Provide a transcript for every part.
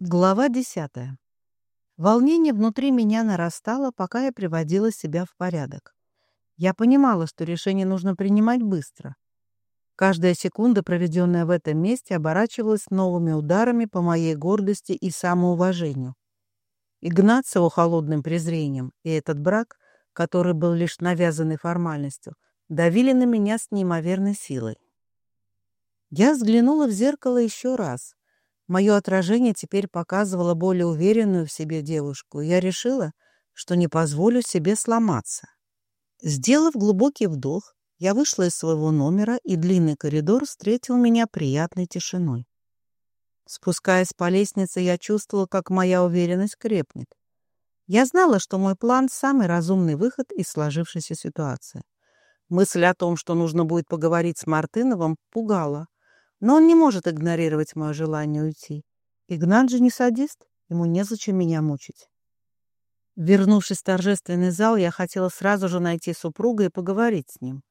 Глава десятая. Волнение внутри меня нарастало, пока я приводила себя в порядок. Я понимала, что решение нужно принимать быстро. Каждая секунда, проведенная в этом месте, оборачивалась новыми ударами по моей гордости и самоуважению. Игнат с его холодным презрением и этот брак, который был лишь навязанной формальностью, давили на меня с неимоверной силой. Я взглянула в зеркало еще раз — Мое отражение теперь показывало более уверенную в себе девушку, и я решила, что не позволю себе сломаться. Сделав глубокий вдох, я вышла из своего номера, и длинный коридор встретил меня приятной тишиной. Спускаясь по лестнице, я чувствовала, как моя уверенность крепнет. Я знала, что мой план — самый разумный выход из сложившейся ситуации. Мысль о том, что нужно будет поговорить с Мартыновым, пугала — но он не может игнорировать мое желание уйти. Игнат же не садист, ему незачем меня мучить. Вернувшись в торжественный зал, я хотела сразу же найти супруга и поговорить с ним.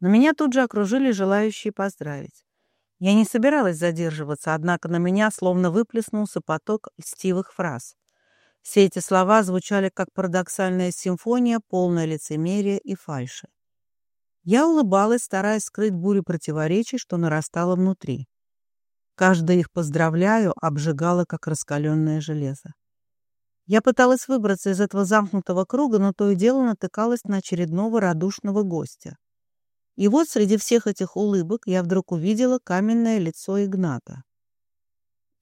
Но меня тут же окружили желающие поздравить. Я не собиралась задерживаться, однако на меня словно выплеснулся поток льстивых фраз. Все эти слова звучали как парадоксальная симфония, полная лицемерия и фальши. Я улыбалась, стараясь скрыть бурю противоречий, что нарастало внутри. Каждое их «поздравляю» обжигало, как раскаленное железо. Я пыталась выбраться из этого замкнутого круга, но то и дело натыкалась на очередного радушного гостя. И вот среди всех этих улыбок я вдруг увидела каменное лицо Игната.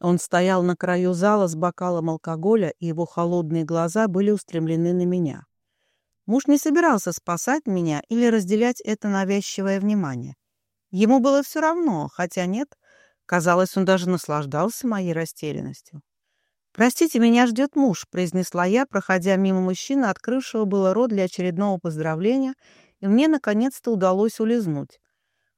Он стоял на краю зала с бокалом алкоголя, и его холодные глаза были устремлены на меня. Муж не собирался спасать меня или разделять это навязчивое внимание. Ему было все равно, хотя нет, казалось, он даже наслаждался моей растерянностью. «Простите, меня ждет муж», — произнесла я, проходя мимо мужчины, открывшего было рот для очередного поздравления, и мне наконец-то удалось улизнуть.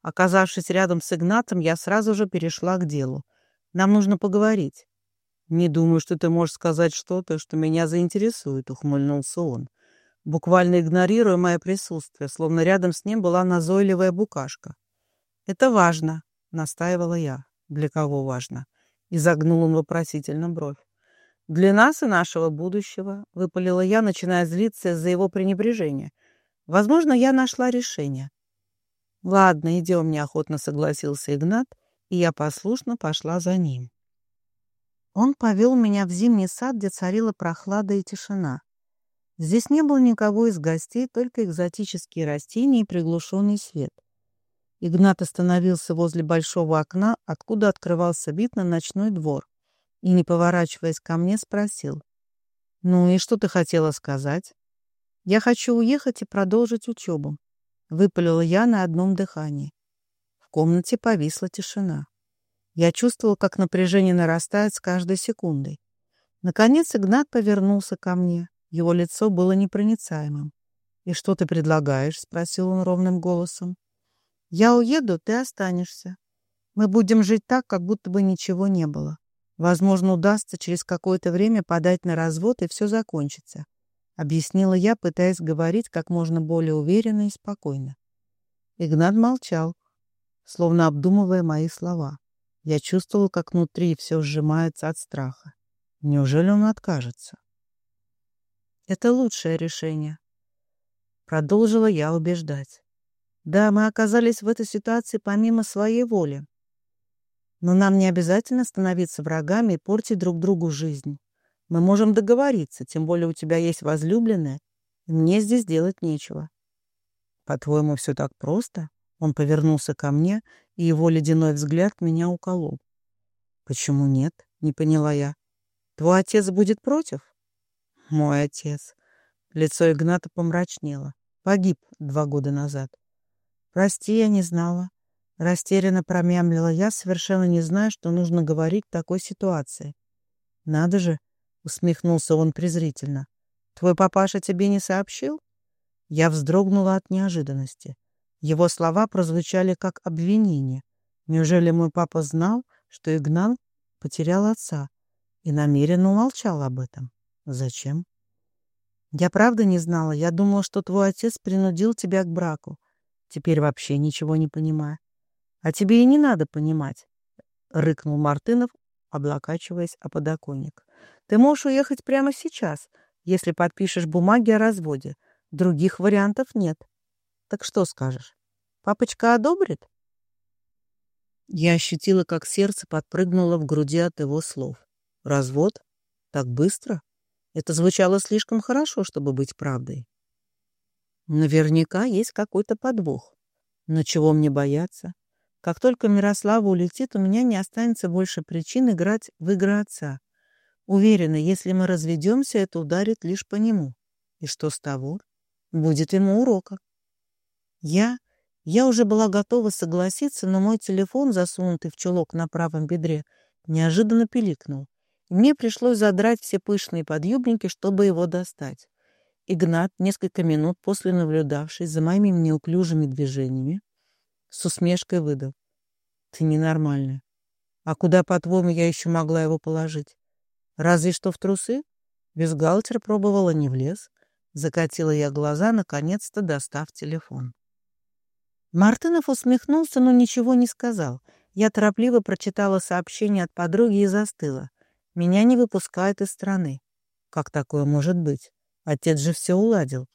Оказавшись рядом с Игнатом, я сразу же перешла к делу. «Нам нужно поговорить». «Не думаю, что ты можешь сказать что-то, что меня заинтересует», — ухмыльнулся он буквально игнорируя мое присутствие, словно рядом с ним была назойливая букашка. «Это важно», — настаивала я. «Для кого важно?» — изогнул он вопросительно бровь. «Для нас и нашего будущего», — выпалила я, начиная злиться из-за его пренебрежения. «Возможно, я нашла решение». «Ладно, идем», — неохотно согласился Игнат, и я послушно пошла за ним. Он повел меня в зимний сад, где царила прохлада и тишина. Здесь не было никого из гостей, только экзотические растения и приглушенный свет. Игнат остановился возле большого окна, откуда открывался вид на ночной двор, и, не поворачиваясь ко мне, спросил. «Ну и что ты хотела сказать?» «Я хочу уехать и продолжить учебу», — выпалила я на одном дыхании. В комнате повисла тишина. Я чувствовал, как напряжение нарастает с каждой секундой. Наконец Игнат повернулся ко мне. Его лицо было непроницаемым. «И что ты предлагаешь?» — спросил он ровным голосом. «Я уеду, ты останешься. Мы будем жить так, как будто бы ничего не было. Возможно, удастся через какое-то время подать на развод, и все закончится», — объяснила я, пытаясь говорить как можно более уверенно и спокойно. Игнат молчал, словно обдумывая мои слова. Я чувствовала, как внутри все сжимается от страха. Неужели он откажется? Это лучшее решение. Продолжила я убеждать. Да, мы оказались в этой ситуации помимо своей воли. Но нам не обязательно становиться врагами и портить друг другу жизнь. Мы можем договориться, тем более у тебя есть возлюбленная, и мне здесь делать нечего. По-твоему, все так просто? Он повернулся ко мне, и его ледяной взгляд меня уколол. Почему нет? Не поняла я. Твой отец будет против? Мой отец. Лицо Игната помрачнело. Погиб два года назад. Прости, я не знала. Растерянно промямлила я, совершенно не зная, что нужно говорить в такой ситуации. Надо же, усмехнулся он презрительно. Твой папаша тебе не сообщил? Я вздрогнула от неожиданности. Его слова прозвучали как обвинение. Неужели мой папа знал, что Игнан потерял отца и намеренно умолчал об этом? Зачем? Я правда не знала. Я думала, что твой отец принудил тебя к браку. Теперь вообще ничего не понимаю. А тебе и не надо понимать, — рыкнул Мартынов, облокачиваясь о подоконник. «Ты можешь уехать прямо сейчас, если подпишешь бумаги о разводе. Других вариантов нет. Так что скажешь? Папочка одобрит?» Я ощутила, как сердце подпрыгнуло в груди от его слов. «Развод? Так быстро?» Это звучало слишком хорошо, чтобы быть правдой. Наверняка есть какой-то подвох. Но чего мне бояться? Как только Мирослава улетит, у меня не останется больше причин играть в игры отца. Уверена, если мы разведемся, это ударит лишь по нему. И что с того? Будет ему урока. Я... Я уже была готова согласиться, но мой телефон, засунутый в чулок на правом бедре, неожиданно пиликнул. Мне пришлось задрать все пышные подъюбники, чтобы его достать. Игнат, несколько минут после наблюдавший за моими неуклюжими движениями, с усмешкой выдал. «Ты ненормальная. А куда, по-твоему, я еще могла его положить? Разве что в трусы?» Бюстгальтер пробовала не влез. Закатила я глаза, наконец-то достав телефон. Мартынов усмехнулся, но ничего не сказал. Я торопливо прочитала сообщение от подруги и застыла. Меня не выпускают из страны. Как такое может быть? Отец же все уладил.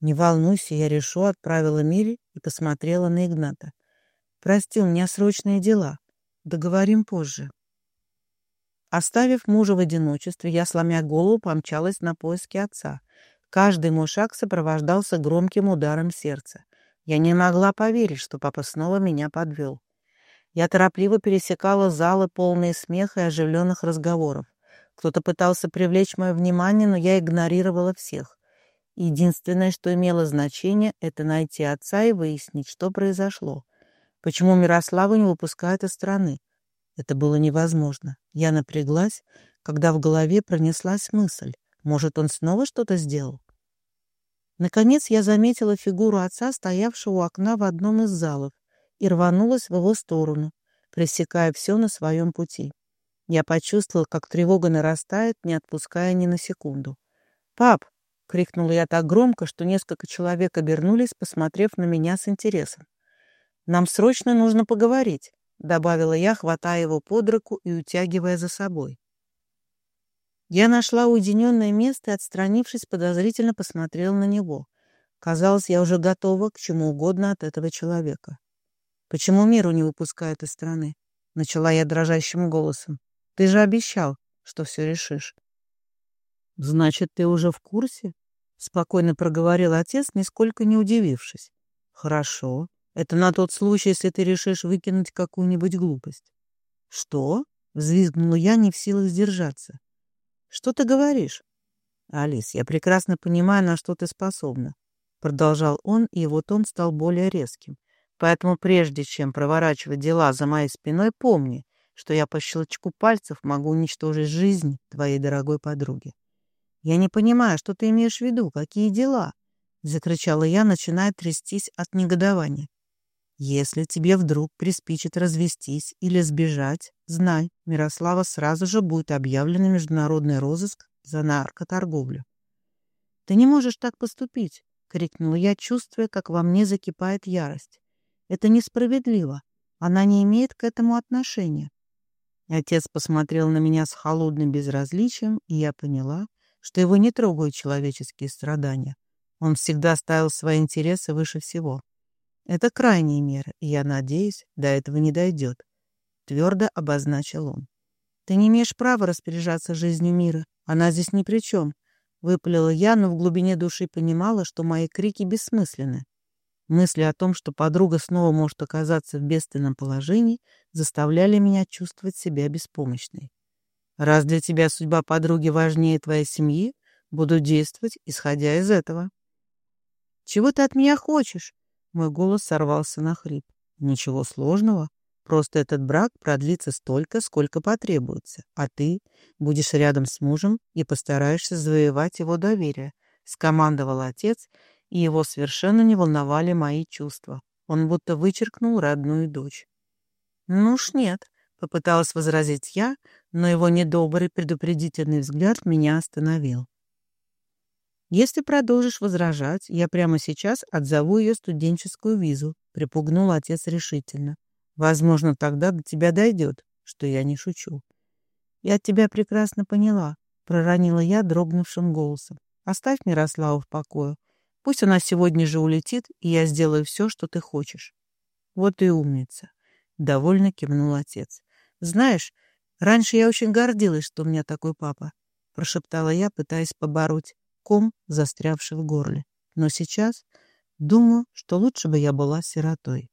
«Не волнуйся, я решу», — отправила Мире и посмотрела на Игната. «Прости, у меня срочные дела. Договорим позже». Оставив мужа в одиночестве, я, сломя голову, помчалась на поиски отца. Каждый мой шаг сопровождался громким ударом сердца. Я не могла поверить, что папа снова меня подвел. Я торопливо пересекала залы, полные смеха и оживленных разговоров. Кто-то пытался привлечь мое внимание, но я игнорировала всех. Единственное, что имело значение, это найти отца и выяснить, что произошло. Почему Мирославу не выпускают из страны? Это было невозможно. Я напряглась, когда в голове пронеслась мысль. Может, он снова что-то сделал? Наконец я заметила фигуру отца, стоявшего у окна в одном из залов, и рванулась в его сторону, пресекая все на своем пути. Я почувствовал, как тревога нарастает, не отпуская ни на секунду. «Пап!» — крикнула я так громко, что несколько человек обернулись, посмотрев на меня с интересом. «Нам срочно нужно поговорить», — добавила я, хватая его под руку и утягивая за собой. Я нашла уединенное место и, отстранившись, подозрительно посмотрела на него. Казалось, я уже готова к чему угодно от этого человека. «Почему миру не выпускают из страны?» — начала я дрожащим голосом. Ты же обещал, что все решишь. Значит, ты уже в курсе? Спокойно проговорил отец, нисколько не удивившись. Хорошо. Это на тот случай, если ты решишь выкинуть какую-нибудь глупость. Что? Взвизгнула я, не в силах сдержаться. Что ты говоришь? Алис, я прекрасно понимаю, на что ты способна. Продолжал он, и его тон стал более резким. Поэтому прежде чем проворачивать дела за моей спиной, помни, что я по щелчку пальцев могу уничтожить жизнь твоей дорогой подруги. «Я не понимаю, что ты имеешь в виду, какие дела?» — закричала я, начиная трястись от негодования. «Если тебе вдруг приспичит развестись или сбежать, знай, Мирослава сразу же будет объявлен международный розыск за наркоторговлю». «Ты не можешь так поступить!» — крикнула я, чувствуя, как во мне закипает ярость. «Это несправедливо. Она не имеет к этому отношения. Отец посмотрел на меня с холодным безразличием, и я поняла, что его не трогают человеческие страдания. Он всегда ставил свои интересы выше всего. Это крайняя мера, и я надеюсь, до этого не дойдет. Твердо обозначил он. Ты не имеешь права распоряжаться жизнью мира. Она здесь ни при чем. Выпалила я, но в глубине души понимала, что мои крики бессмысленны. Мысли о том, что подруга снова может оказаться в бедственном положении, заставляли меня чувствовать себя беспомощной. «Раз для тебя судьба подруги важнее твоей семьи, буду действовать, исходя из этого». «Чего ты от меня хочешь?» Мой голос сорвался на хрип. «Ничего сложного. Просто этот брак продлится столько, сколько потребуется, а ты будешь рядом с мужем и постараешься завоевать его доверие», — скомандовал отец, — и его совершенно не волновали мои чувства. Он будто вычеркнул родную дочь. «Ну уж нет», — попыталась возразить я, но его недобрый предупредительный взгляд меня остановил. «Если продолжишь возражать, я прямо сейчас отзову ее студенческую визу», — припугнул отец решительно. «Возможно, тогда до тебя дойдет, что я не шучу». «Я тебя прекрасно поняла», — проронила я дрогнувшим голосом. «Оставь Мирославу в покое. Пусть она сегодня же улетит, и я сделаю все, что ты хочешь». «Вот и умница», — довольно кивнул отец. «Знаешь, раньше я очень гордилась, что у меня такой папа», — прошептала я, пытаясь побороть ком, застрявший в горле. «Но сейчас думаю, что лучше бы я была сиротой».